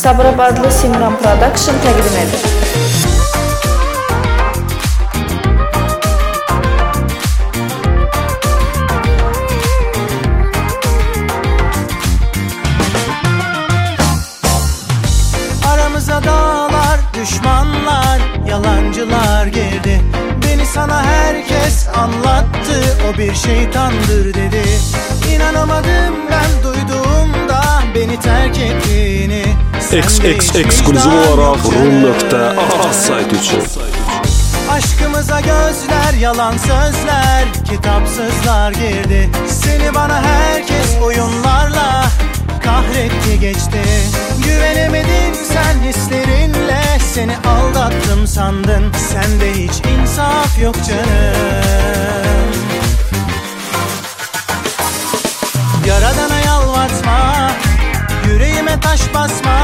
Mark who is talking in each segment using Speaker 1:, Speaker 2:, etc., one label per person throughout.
Speaker 1: Sabirabadlı Simran Production təqdim edir.
Speaker 2: Aramıza dağlar, düşmanlar, yalancılar girdi Beni sana herkes anlattı, o bir şeytandır dedi yok canım.
Speaker 3: Rum.az saytı üçün.
Speaker 2: Aşkımıza gözler, yalan sözler, kitapsızlar girdi Seni bana herkes oyunlarla kahretti geçti Güvenemedin sen hislerinle, seni aldattım sandın Sende hiç insaf yok canım Yaradana yalvartma Yüreğime taş basma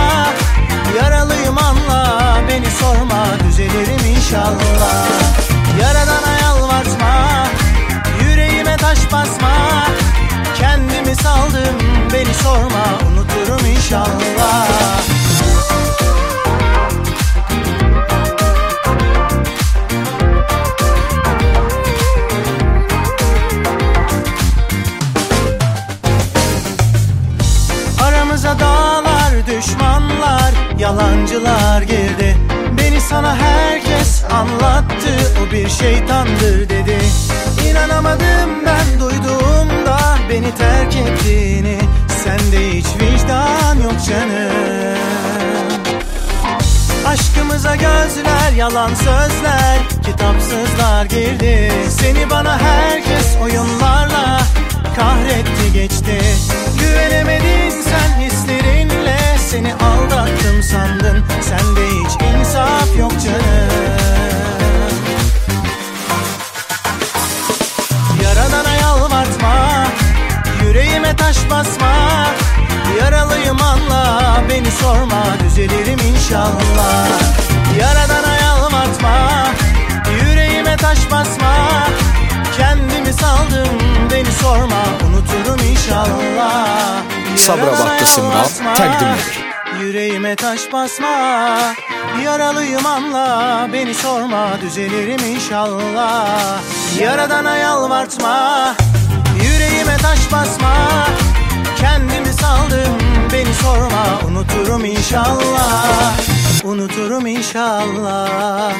Speaker 2: Kendimi saldım Beni sorma unuturum inşallah. Aramıza dağlar, düşmanlar, yalancılar girdi. Beni sana herkes anlattı, o bir şeytandır dedi. İnanamadım ben duyduğumda beni terk ettiğini Sende hiç vicdan yok canım. Aşkımıza gözler, yalan sözler, kitapsızlar girdi. Seni bana herkes oyunlarla kahretti geçti Yüreğime taş basma. Yaralıyım anla Beni sorma. Düzelirim inşallah. Yaradana yalvartma Yüreğime taş basma. Kendimi saldım Beni sorma. Unuturum inşallah.
Speaker 3: Simran
Speaker 2: yalvartma,
Speaker 3: təqdim edir.
Speaker 2: Yüreğime taş basma. Yaralıyım anla Beni sorma. Düzelirim inşallah. Yaradana yalvartma Taş basma. Kendimi saldım Beni sorma. Unuturum inşallah. Unuturum inşallah